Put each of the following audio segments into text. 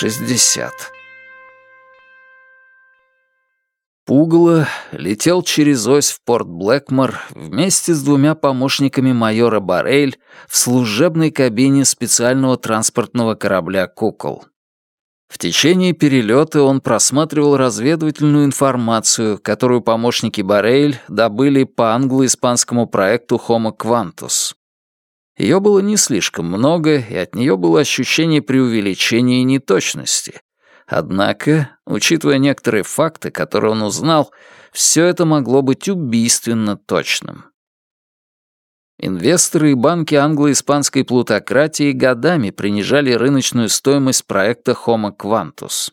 Шестьдесят. Пугало летел через ось в порт Блэкмор вместе с двумя помощниками майора Барель в служебной кабине специального транспортного корабля «Кукол». В течение перелета он просматривал разведывательную информацию, которую помощники Барель добыли по англо-испанскому проекту Homo Quantus. Ее было не слишком много, и от нее было ощущение преувеличения и неточности. Однако, учитывая некоторые факты, которые он узнал, все это могло быть убийственно точным. Инвесторы и банки англо-испанской плутократии годами принижали рыночную стоимость проекта Homo Quantus.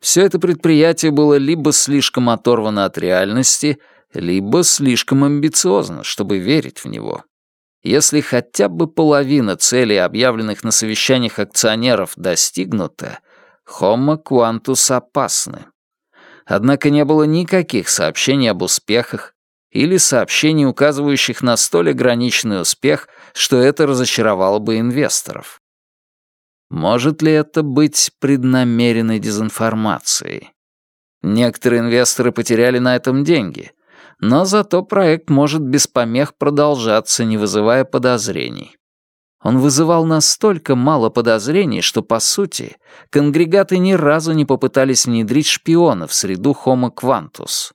Все это предприятие было либо слишком оторвано от реальности, либо слишком амбициозно, чтобы верить в него. Если хотя бы половина целей, объявленных на совещаниях акционеров, достигнута, Homo Quantus опасны. Однако не было никаких сообщений об успехах или сообщений, указывающих на столь ограниченный успех, что это разочаровало бы инвесторов. Может ли это быть преднамеренной дезинформацией? Некоторые инвесторы потеряли на этом деньги — но зато проект может без помех продолжаться, не вызывая подозрений. Он вызывал настолько мало подозрений, что, по сути, конгрегаты ни разу не попытались внедрить шпиона в среду Homo Quantus.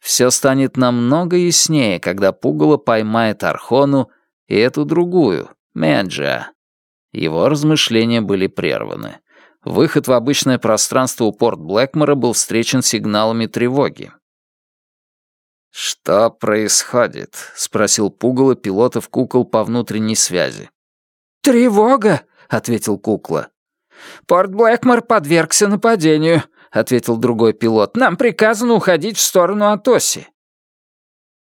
Все станет намного яснее, когда Пугало поймает Архону и эту другую, Меджа. Его размышления были прерваны. Выход в обычное пространство у порт Блэкмора был встречен сигналами тревоги. «Что происходит?» — спросил Пугало пилотов кукол по внутренней связи. «Тревога!» — ответил кукла. «Порт Блэкмор подвергся нападению», — ответил другой пилот. «Нам приказано уходить в сторону от оси».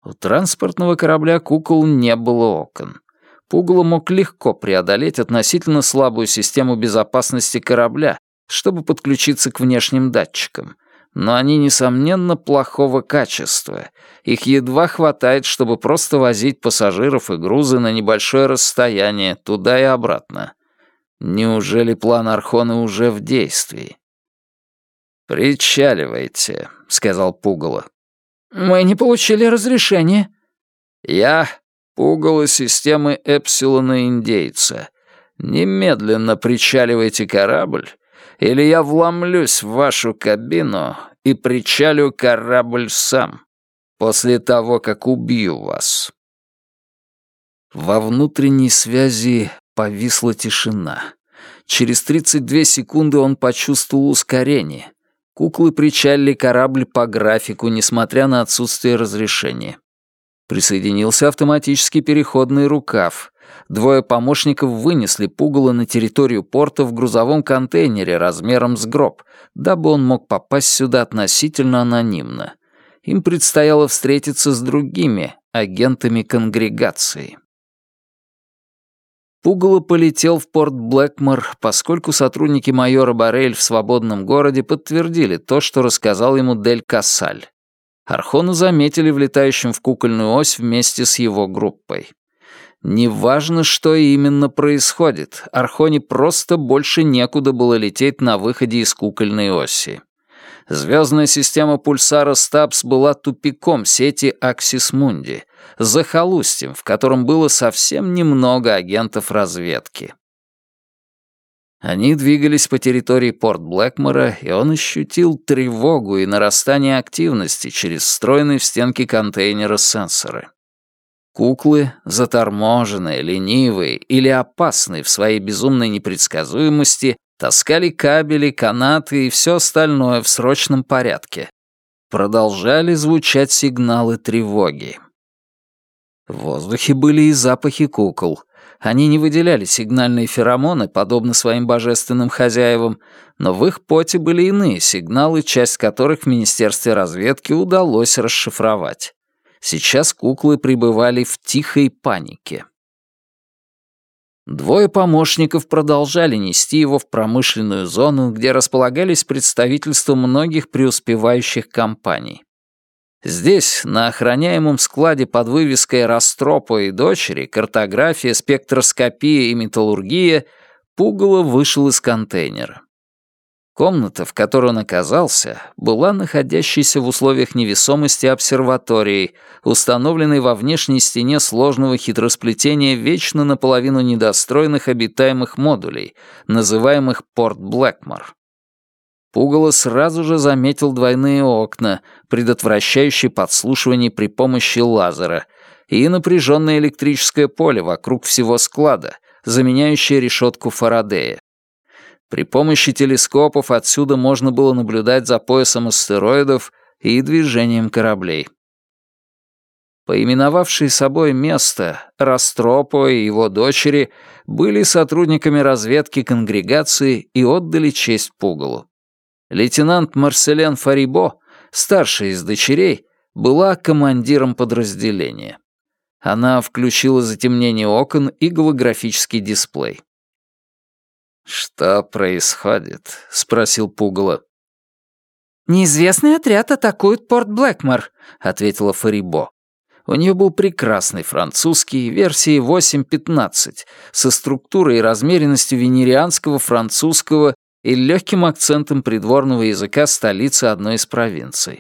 У транспортного корабля кукол не было окон. Пугало мог легко преодолеть относительно слабую систему безопасности корабля, чтобы подключиться к внешним датчикам, но они, несомненно, плохого качества. Их едва хватает, чтобы просто возить пассажиров и грузы на небольшое расстояние, туда и обратно. Неужели план Архона уже в действии? «Причаливайте», — сказал Пугало. «Мы не получили разрешения». «Я Пугало системы Эпсилона-Индейца. Немедленно причаливайте корабль или я вломлюсь в вашу кабину и причалю корабль сам, после того, как убью вас». Во внутренней связи повисла тишина. Через 32 секунды он почувствовал ускорение. Куклы причалили корабль по графику, несмотря на отсутствие разрешения. Присоединился автоматический переходный рукав. Двое помощников вынесли пугало на территорию порта в грузовом контейнере размером с гроб, дабы он мог попасть сюда относительно анонимно. Им предстояло встретиться с другими агентами конгрегации. Пугало полетел в порт Блэкмор, поскольку сотрудники майора Барель в свободном городе подтвердили то, что рассказал ему Дель Кассаль. Архону заметили в летающем в кукольную ось вместе с его группой. Неважно, что именно происходит, Архоне просто больше некуда было лететь на выходе из кукольной оси. Звездная система пульсара Стабс была тупиком сети Аксис Мунди, захолустьем, в котором было совсем немного агентов разведки. Они двигались по территории порт Блэкмора, и он ощутил тревогу и нарастание активности через встроенные в стенки контейнера сенсоры. Куклы, заторможенные, ленивые или опасные в своей безумной непредсказуемости, таскали кабели, канаты и все остальное в срочном порядке. Продолжали звучать сигналы тревоги. В воздухе были и запахи кукол. Они не выделяли сигнальные феромоны, подобно своим божественным хозяевам, но в их поте были иные сигналы, часть которых в Министерстве разведки удалось расшифровать. Сейчас куклы пребывали в тихой панике. Двое помощников продолжали нести его в промышленную зону, где располагались представительства многих преуспевающих компаний. Здесь, на охраняемом складе под вывеской «Растропа и дочери», картография, спектроскопия и металлургия, Пугало вышел из контейнера. Комната, в которой он оказался, была находящейся в условиях невесомости обсерваторией, установленной во внешней стене сложного хитросплетения вечно наполовину недостроенных обитаемых модулей, называемых Порт Блэкмор. Пугало сразу же заметил двойные окна, предотвращающие подслушивание при помощи лазера, и напряженное электрическое поле вокруг всего склада, заменяющее решетку Фарадея. При помощи телескопов отсюда можно было наблюдать за поясом астероидов и движением кораблей. Поименовавшие собой место, Растропо и его дочери были сотрудниками разведки конгрегации и отдали честь Пугалу. Лейтенант Марселен Фарибо, старшая из дочерей, была командиром подразделения. Она включила затемнение окон и голографический дисплей. «Что происходит?» — спросил Пугало. «Неизвестный отряд атакует порт Блэкмор», — ответила Фарибо. У нее был прекрасный французский, версии 8.15, со структурой и размеренностью венерианского, французского и легким акцентом придворного языка столицы одной из провинций.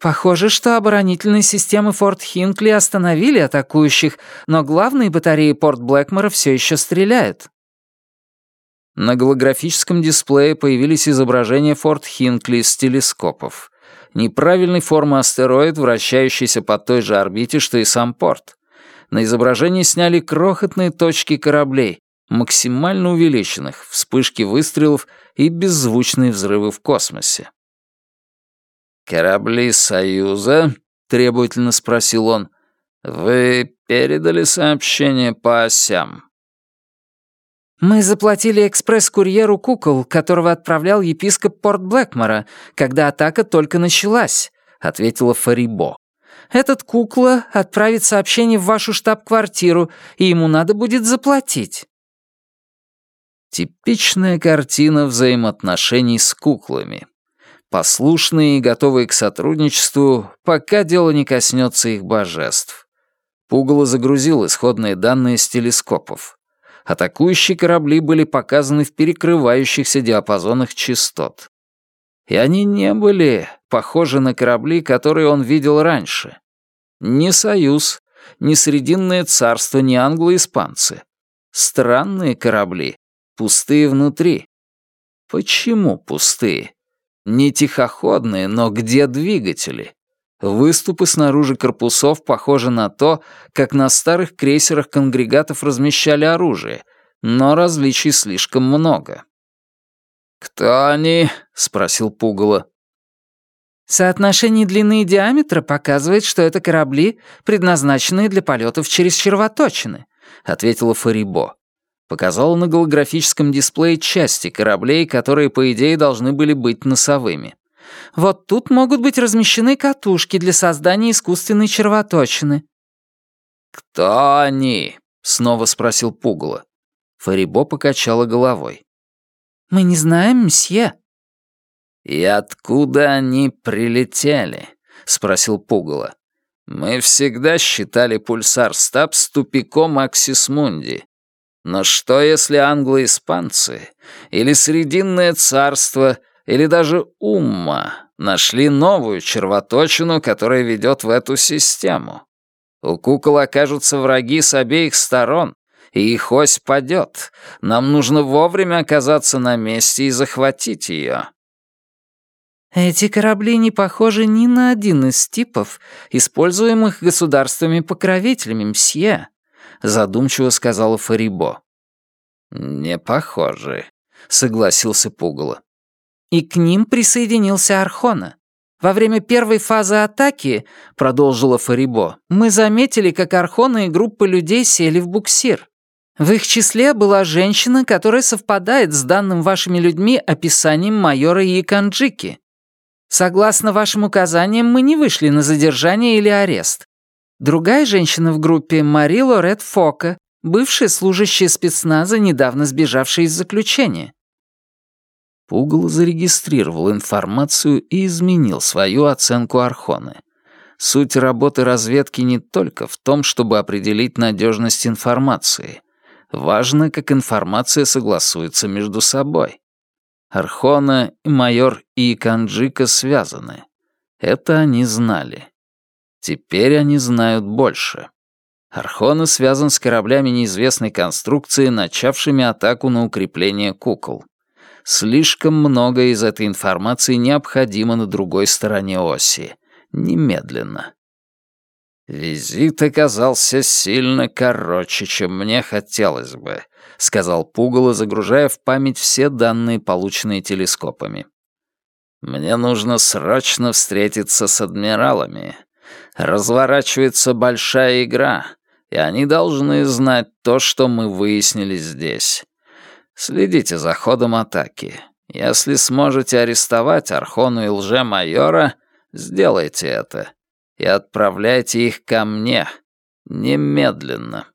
Похоже, что оборонительные системы Форт Хинкли остановили атакующих, но главные батареи Порт Блэкмора все еще стреляют. На голографическом дисплее появились изображения Форт Хинкли с телескопов. Неправильной формы астероид, вращающийся по той же орбите, что и сам порт. На изображении сняли крохотные точки кораблей, максимально увеличенных, вспышки выстрелов и беззвучные взрывы в космосе. «Корабли Союза?» — требовательно спросил он. «Вы передали сообщение по осям?» «Мы заплатили экспресс-курьеру кукол, которого отправлял епископ Порт Блэкмора, когда атака только началась», — ответила Фарибо. «Этот кукла отправит сообщение в вашу штаб-квартиру, и ему надо будет заплатить». Типичная картина взаимоотношений с куклами послушные и готовые к сотрудничеству, пока дело не коснется их божеств. Пугало загрузил исходные данные с телескопов. Атакующие корабли были показаны в перекрывающихся диапазонах частот. И они не были похожи на корабли, которые он видел раньше. Ни Союз, ни Срединное царство, ни англо-испанцы. Странные корабли, пустые внутри. Почему пустые? Не тихоходные, но где двигатели? Выступы снаружи корпусов похожи на то, как на старых крейсерах конгрегатов размещали оружие, но различий слишком много. «Кто они?» — спросил Пугало. Соотношение длины и диаметра показывает, что это корабли, предназначенные для полетов через червоточины, ответила Фарибо показал на голографическом дисплее части кораблей, которые, по идее, должны были быть носовыми. Вот тут могут быть размещены катушки для создания искусственной червоточины. «Кто они?» — снова спросил Пугало. Фарибо покачала головой. «Мы не знаем, мсье». «И откуда они прилетели?» — спросил Пугало. «Мы всегда считали пульсар Стабс тупиком Аксис Мунди. Но что, если англо-испанцы или Срединное царство или даже Умма нашли новую червоточину, которая ведет в эту систему? У кукол окажутся враги с обеих сторон, и их ось падет. Нам нужно вовремя оказаться на месте и захватить ее. Эти корабли не похожи ни на один из типов, используемых государствами-покровителями, мсье задумчиво сказала Фарибо. «Не похожи», — согласился Пугало. «И к ним присоединился Архона. Во время первой фазы атаки, — продолжила Фарибо, — мы заметили, как Архона и группа людей сели в буксир. В их числе была женщина, которая совпадает с данным вашими людьми описанием майора Яканджики. Согласно вашим указаниям, мы не вышли на задержание или арест. Другая женщина в группе — Мари Лорет Фока, бывшая служащая спецназа, недавно сбежавшая из заключения. Пугало зарегистрировал информацию и изменил свою оценку Архоны. Суть работы разведки не только в том, чтобы определить надежность информации. Важно, как информация согласуется между собой. Архона, майор и Канджика связаны. Это они знали. Теперь они знают больше. Архона связан с кораблями неизвестной конструкции, начавшими атаку на укрепление кукол. Слишком много из этой информации необходимо на другой стороне оси. Немедленно. «Визит оказался сильно короче, чем мне хотелось бы», — сказал Пугало, загружая в память все данные, полученные телескопами. «Мне нужно срочно встретиться с адмиралами. Разворачивается большая игра, и они должны знать то, что мы выяснили здесь. Следите за ходом атаки. Если сможете арестовать Архону и лже-майора, сделайте это. И отправляйте их ко мне. Немедленно.